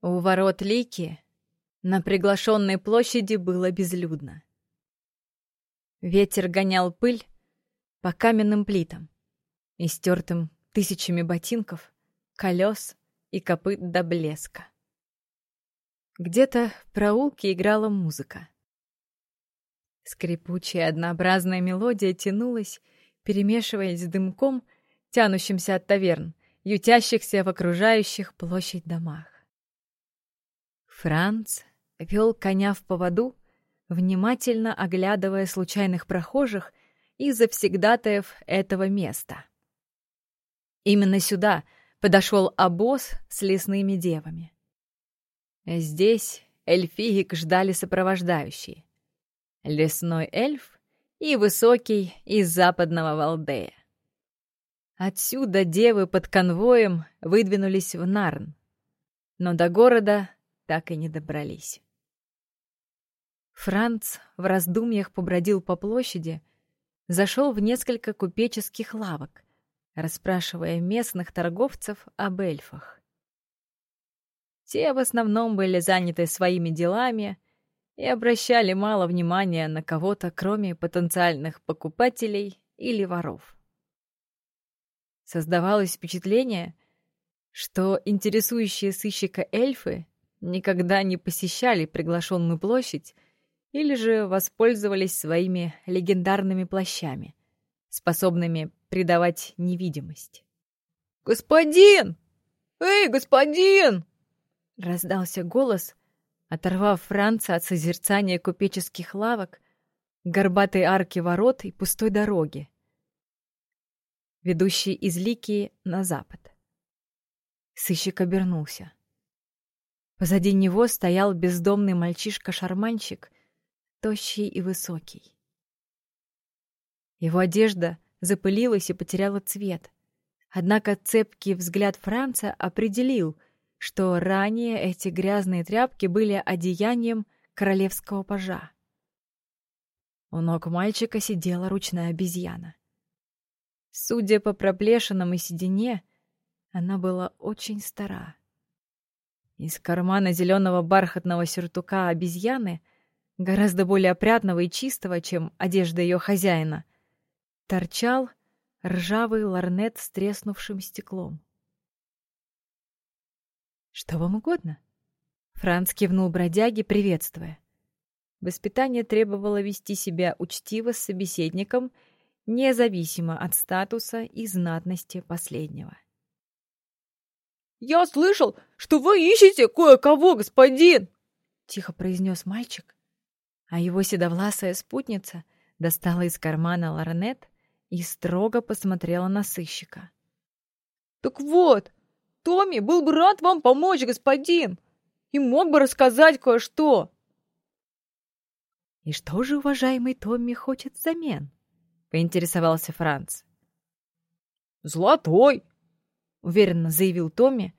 У ворот Лики на приглашенной площади было безлюдно. Ветер гонял пыль по каменным плитам, истертым тысячами ботинков, колес и копыт до блеска. Где-то в проулке играла музыка. Скрипучая однообразная мелодия тянулась, перемешиваясь с дымком, тянущимся от таверн, ютящихся в окружающих площадь домах. Франц вел коня в поводу, внимательно оглядывая случайных прохожих и завсегдатаев этого места. Именно сюда подошел обоз с лесными девами. Здесь эльфиек ждали сопровождающие. Лесной эльф и высокий из западного Валдея. Отсюда девы под конвоем выдвинулись в Нарн, но до города так и не добрались. Франц в раздумьях побродил по площади, зашел в несколько купеческих лавок, расспрашивая местных торговцев об эльфах. Те в основном были заняты своими делами и обращали мало внимания на кого-то, кроме потенциальных покупателей или воров. Создавалось впечатление, что интересующие сыщика эльфы никогда не посещали приглашенную площадь или же воспользовались своими легендарными плащами, способными придавать невидимость. «Господин! Эй, господин!» Раздался голос, оторвав Франца от созерцания купеческих лавок, горбатой арки ворот и пустой дороги, ведущей из Ликии на запад. Сыщик обернулся. Позади него стоял бездомный мальчишка-шарманщик тощий и высокий. Его одежда запылилась и потеряла цвет. Однако цепкий взгляд Франца определил, что ранее эти грязные тряпки были одеянием королевского пажа. У ног мальчика сидела ручная обезьяна. Судя по проплешинам и седине, она была очень стара. Из кармана зеленого бархатного сюртука обезьяны гораздо более опрятного и чистого, чем одежда ее хозяина, торчал ржавый ларнет с треснувшим стеклом. «Что вам угодно?» Франц кивнул бродяге, приветствуя. Воспитание требовало вести себя учтиво с собеседником, независимо от статуса и знатности последнего. «Я слышал, что вы ищете кое-кого, господин!» — тихо произнес мальчик, а его седовласая спутница достала из кармана ларнет и строго посмотрела на сыщика. «Так вот, Томми был бы рад вам помочь, господин, и мог бы рассказать кое-что». «И что же уважаемый Томми хочет взамен?» — поинтересовался Франц. «Золотой!» — уверенно заявил Томми,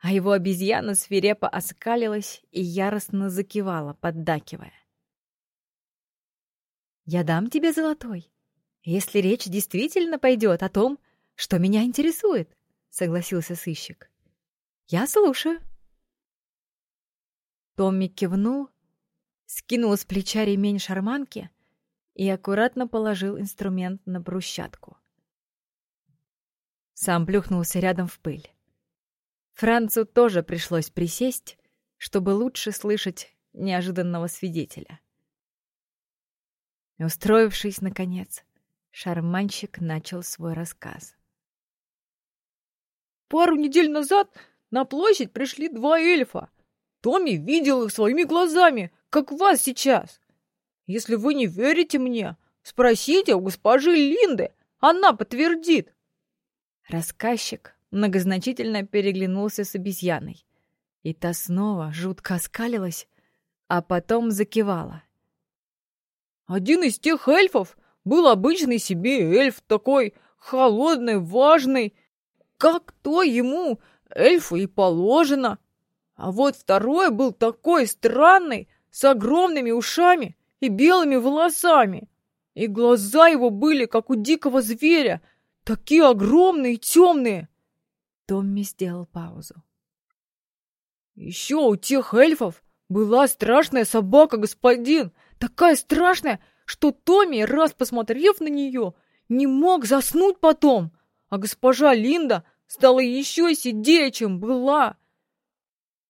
а его обезьяна свирепо оскалилась и яростно закивала, поддакивая. Я дам тебе золотой, если речь действительно пойдет о том, что меня интересует, согласился сыщик. Я слушаю. Томми кивнул, скинул с плеча ремень шарманки и аккуратно положил инструмент на брусчатку. Сам плюхнулся рядом в пыль. Францу тоже пришлось присесть, чтобы лучше слышать неожиданного свидетеля. Устроившись, наконец, шарманщик начал свой рассказ. «Пару недель назад на площадь пришли два эльфа. Томми видел их своими глазами, как вас сейчас. Если вы не верите мне, спросите у госпожи Линды, она подтвердит». Рассказчик многозначительно переглянулся с обезьяной. И та снова жутко оскалилась, а потом закивала. Один из тех эльфов был обычный себе эльф, такой холодный, важный, как то ему, эльфу, и положено. А вот второй был такой странный, с огромными ушами и белыми волосами. И глаза его были, как у дикого зверя, такие огромные темные. Томми сделал паузу. Еще у тех эльфов была страшная собака, господин. Такая страшная, что Томми, раз посмотрев на нее, не мог заснуть потом. А госпожа Линда стала еще сидее, чем была.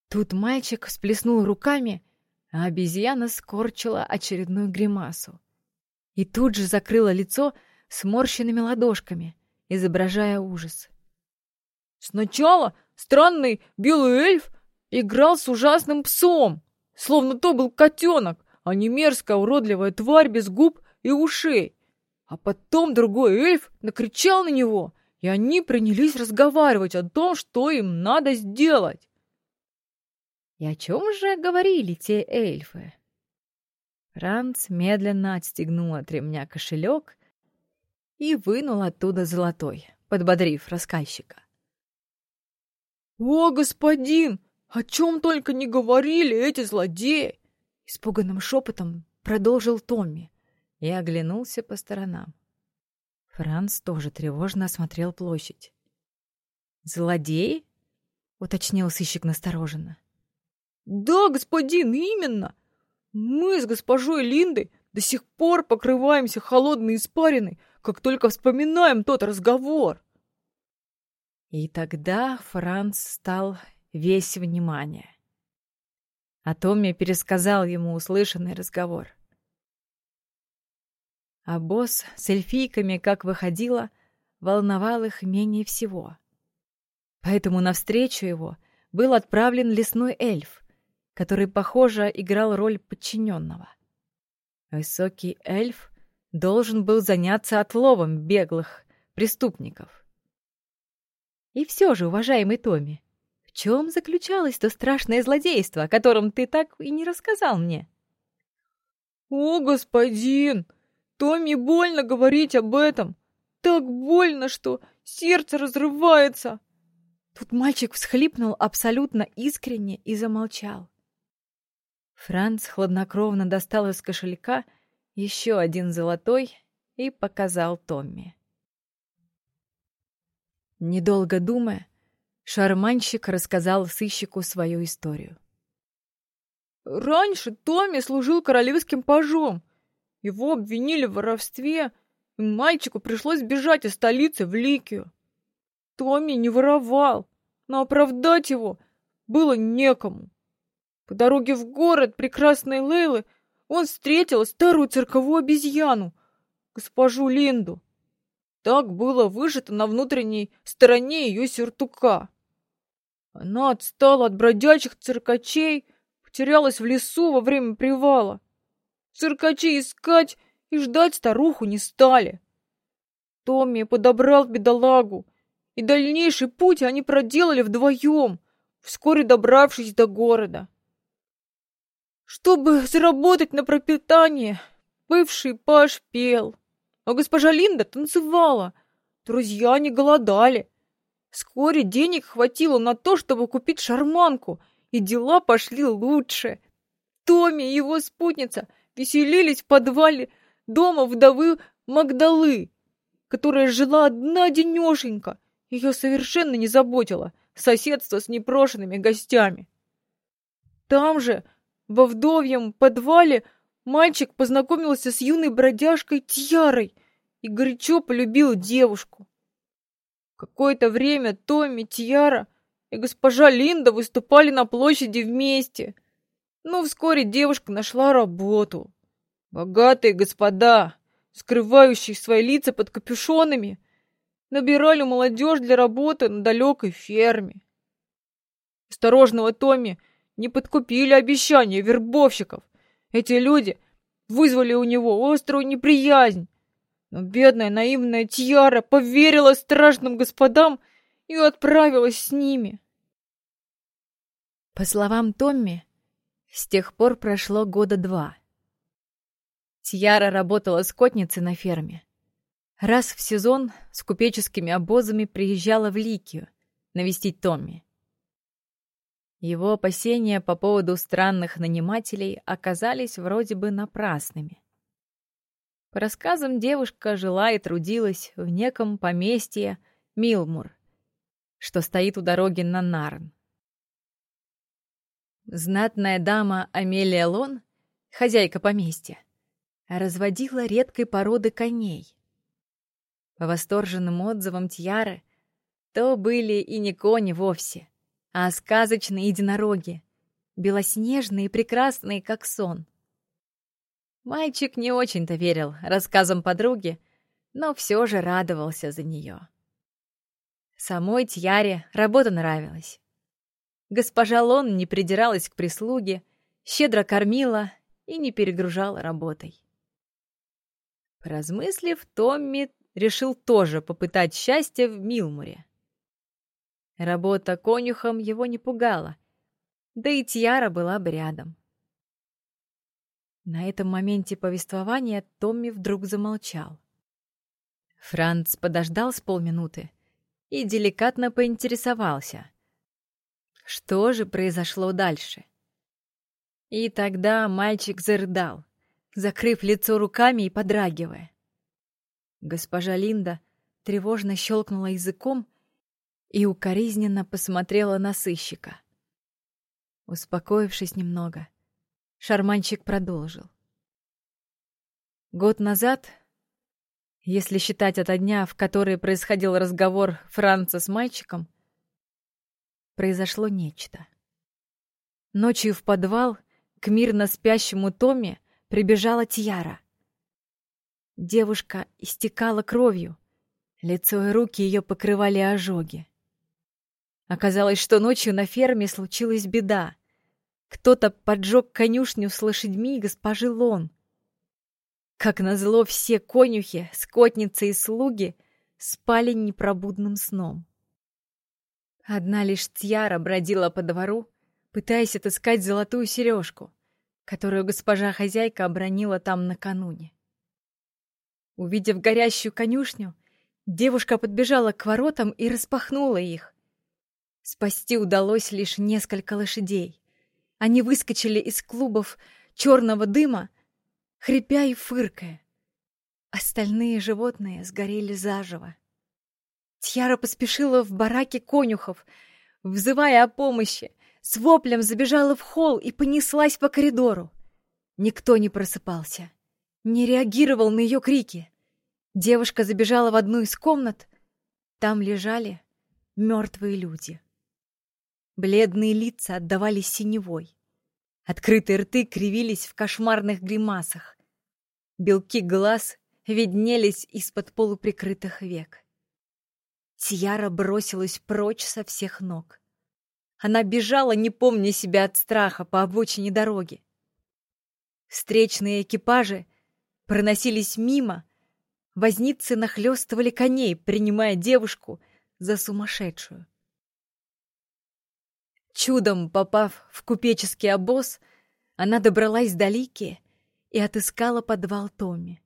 Тут мальчик всплеснул руками, а обезьяна скорчила очередную гримасу. И тут же закрыла лицо сморщенными ладошками, изображая ужас. Сначала странный белый эльф играл с ужасным псом, словно то был котенок, а не мерзкая уродливая тварь без губ и ушей. А потом другой эльф накричал на него, и они принялись разговаривать о том, что им надо сделать. И о чем же говорили те эльфы? Франц медленно отстегнул от ремня кошелек и вынул оттуда золотой, подбодрив рассказчика. «О, господин, о чем только не говорили эти злодеи!» Испуганным шепотом продолжил Томми и оглянулся по сторонам. Франц тоже тревожно осмотрел площадь. «Злодеи?» — уточнил сыщик настороженно. «Да, господин, именно! Мы с госпожой Линдой до сих пор покрываемся холодной испариной, как только вспоминаем тот разговор!» И тогда Франц стал весь внимание. А Томми пересказал ему услышанный разговор. А босс с эльфийками, как выходило, волновал их менее всего. Поэтому навстречу его был отправлен лесной эльф, который, похоже, играл роль подчиненного. Высокий эльф должен был заняться отловом беглых преступников. И все же, уважаемый Томми, в чем заключалось то страшное злодейство, о котором ты так и не рассказал мне? О, господин, Томми больно говорить об этом. Так больно, что сердце разрывается. Тут мальчик всхлипнул абсолютно искренне и замолчал. Франц хладнокровно достал из кошелька еще один золотой и показал Томми. Недолго думая, шарманщик рассказал сыщику свою историю. «Раньше Томми служил королевским пажом. Его обвинили в воровстве, и мальчику пришлось бежать из столицы в Ликию. Томми не воровал, но оправдать его было некому. По дороге в город прекрасной Лейлы он встретил старую цирковую обезьяну, госпожу Линду. Так было выжито на внутренней стороне ее сюртука. Она отстала от бродячих циркачей, потерялась в лесу во время привала. Циркачи искать и ждать старуху не стали. Томми подобрал бедолагу, и дальнейший путь они проделали вдвоем, вскоре добравшись до города. Чтобы заработать на пропитание, бывший паш пел. А госпожа Линда танцевала. Друзья не голодали. Вскоре денег хватило на то, чтобы купить шарманку, и дела пошли лучше. Томми и его спутница веселились в подвале дома вдовы Магдалы, которая жила одна денешенька. Ее совершенно не заботило соседство с непрошенными гостями. Там же, во вдовьем подвале, мальчик познакомился с юной бродяжкой Тьярой и горячо полюбил девушку. Какое-то время Томми, Тьяра и госпожа Линда выступали на площади вместе. Но вскоре девушка нашла работу. Богатые господа, скрывающие свои лица под капюшонами, набирали молодежь для работы на далекой ферме. Осторожного Томми не подкупили обещания вербовщиков, эти люди вызвали у него острую неприязнь. Но бедная наивная Тьяра поверила страшным господам и отправилась с ними. По словам Томми, с тех пор прошло года два. Тьяра работала скотницей на ферме. Раз в сезон с купеческими обозами приезжала в Ликию навестить Томми. Его опасения по поводу странных нанимателей оказались вроде бы напрасными. По рассказам, девушка жила и трудилась в неком поместье Милмур, что стоит у дороги на Нарн. Знатная дама Амелия Лон, хозяйка поместья, разводила редкой породы коней. По восторженным отзывам Тьяры, то были и не кони вовсе, а сказочные единороги, белоснежные и прекрасные, как сон. Мальчик не очень-то верил рассказам подруги, но все же радовался за нее. Самой Тьяре работа нравилась. Госпожа Лон не придиралась к прислуге, щедро кормила и не перегружала работой. Поразмыслив, Томми решил тоже попытать счастье в Милмуре. Работа конюхом его не пугала, да и Тьяра была бы рядом. На этом моменте повествования Томми вдруг замолчал. Франц подождал с полминуты и деликатно поинтересовался, что же произошло дальше. И тогда мальчик зарыдал, закрыв лицо руками и подрагивая. Госпожа Линда тревожно щелкнула языком и укоризненно посмотрела на сыщика. Успокоившись немного, шарманщик продолжил. Год назад, если считать от дня, в который происходил разговор Франца с мальчиком, произошло нечто. Ночью в подвал к мирно спящему Томе прибежала Тьяра. Девушка истекала кровью, лицо и руки ее покрывали ожоги. Оказалось, что ночью на ферме случилась беда. Кто-то поджег конюшню с лошадьми госпожи Лон. Как назло, все конюхи, скотницы и слуги спали непробудным сном. Одна лишь Тьяра бродила по двору, пытаясь отыскать золотую сережку, которую госпожа хозяйка обронила там накануне. Увидев горящую конюшню, девушка подбежала к воротам и распахнула их. Спасти удалось лишь несколько лошадей. Они выскочили из клубов черного дыма, хрипя и фыркая. Остальные животные сгорели заживо. Тьяра поспешила в бараке конюхов, взывая о помощи, с воплем забежала в холл и понеслась по коридору. Никто не просыпался, не реагировал на ее крики. Девушка забежала в одну из комнат. Там лежали мертвые люди. Бледные лица отдавались синевой. Открытые рты кривились в кошмарных гримасах. Белки глаз виднелись из-под полуприкрытых век. Тьяра бросилась прочь со всех ног. Она бежала, не помня себя от страха, по обочине дороги. Встречные экипажи проносились мимо, возницы нахлёстывали коней, принимая девушку за сумасшедшую. Чудом попав в купеческий обоз, она добралась до Лики и отыскала подвал Томми.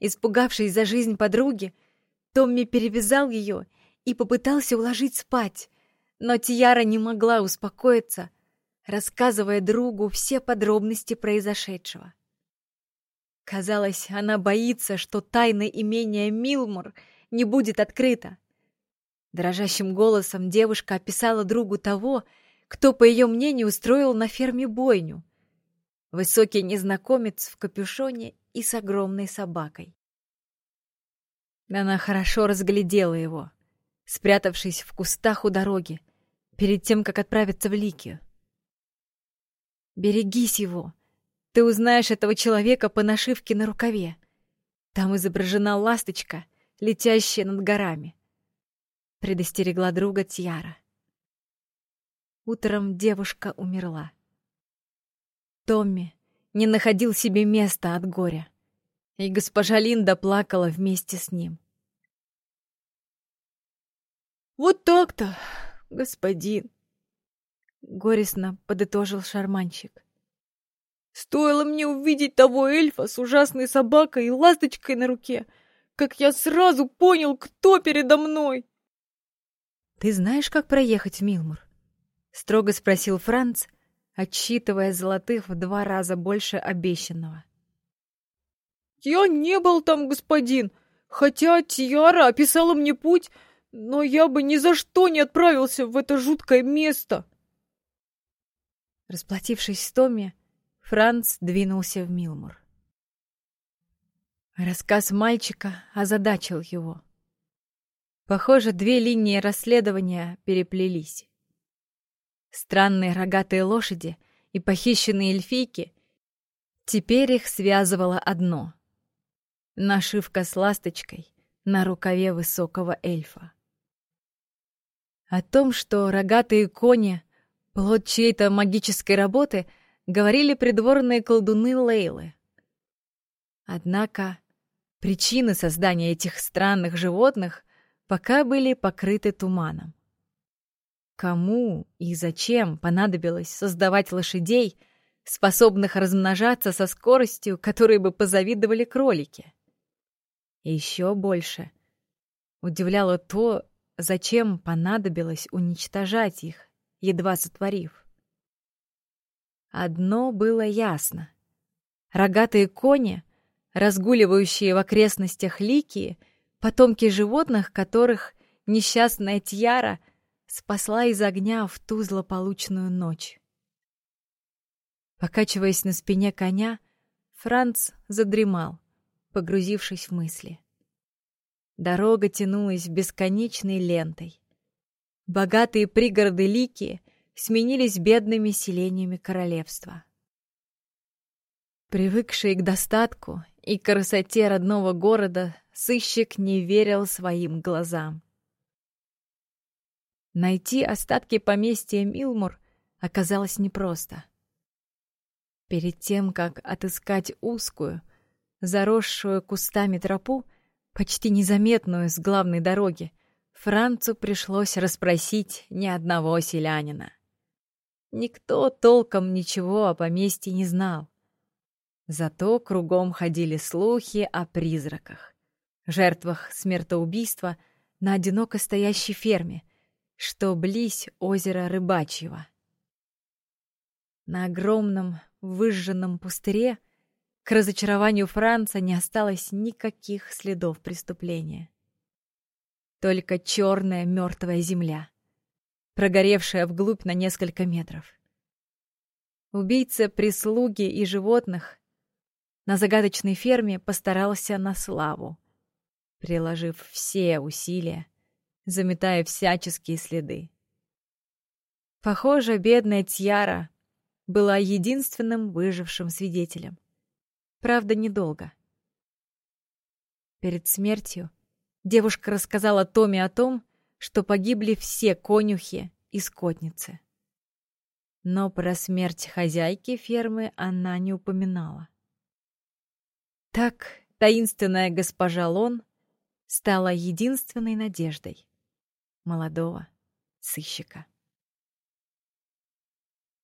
Испугавшись за жизнь подруги, Томми перевязал ее и попытался уложить спать, но Тиара не могла успокоиться, рассказывая другу все подробности произошедшего. Казалось, она боится, что тайна имения Милмур не будет открыта. Дрожащим голосом девушка описала другу того, кто, по ее мнению, устроил на ферме бойню. Высокий незнакомец в капюшоне и с огромной собакой. Она хорошо разглядела его, спрятавшись в кустах у дороги, перед тем, как отправиться в Ликию. «Берегись его! Ты узнаешь этого человека по нашивке на рукаве. Там изображена ласточка, летящая над горами предостерегла друга Тьяра. Утром девушка умерла. Томми не находил себе места от горя, и госпожа Линда плакала вместе с ним. «Вот так-то, господин!» — горестно подытожил шарманщик. «Стоило мне увидеть того эльфа с ужасной собакой и ласточкой на руке, как я сразу понял, кто передо мной!» «Ты знаешь, как проехать в Милмур?» — строго спросил Франц, отсчитывая золотых в два раза больше обещанного. «Я не был там, господин, хотя Тиара описала мне путь, но я бы ни за что не отправился в это жуткое место». Расплатившись с Томми, Франц двинулся в Милмур. Рассказ мальчика озадачил его. Похоже, две линии расследования переплелись. Странные рогатые лошади и похищенные эльфийки — теперь их связывало одно — нашивка с ласточкой на рукаве высокого эльфа. О том, что рогатые кони — плод чьей-то магической работы, говорили придворные колдуны Лейлы. Однако причины создания этих странных животных пока были покрыты туманом. Кому и зачем понадобилось создавать лошадей, способных размножаться со скоростью, которой бы позавидовали кролики? еще больше удивляло то, зачем понадобилось уничтожать их, едва сотворив. Одно было ясно. Рогатые кони, разгуливающие в окрестностях Ликии, потомки животных, которых несчастная Тьяра спасла из огня в ту злополучную ночь. Покачиваясь на спине коня, Франц задремал, погрузившись в мысли. Дорога тянулась бесконечной лентой. Богатые пригороды Лики сменились бедными селениями королевства. Привыкший к достатку и красоте родного города, сыщик не верил своим глазам. Найти остатки поместья Милмур оказалось непросто. Перед тем, как отыскать узкую, заросшую кустами тропу, почти незаметную с главной дороги, Францу пришлось расспросить ни одного селянина. Никто толком ничего о поместье не знал. Зато кругом ходили слухи о призраках, жертвах смертоубийства на одиноко стоящей ферме, что близь озера Рыбачьего. На огромном выжженном пустыре к разочарованию Франца не осталось никаких следов преступления. Только черная мертвая земля, прогоревшая вглубь на несколько метров. Убийца прислуги и животных на загадочной ферме постарался на славу, приложив все усилия, заметая всяческие следы. Похоже, бедная Тьяра была единственным выжившим свидетелем. Правда, недолго. Перед смертью девушка рассказала Томе о том, что погибли все конюхи и скотницы. Но про смерть хозяйки фермы она не упоминала. Так таинственная госпожа Лон стала единственной надеждой молодого сыщика.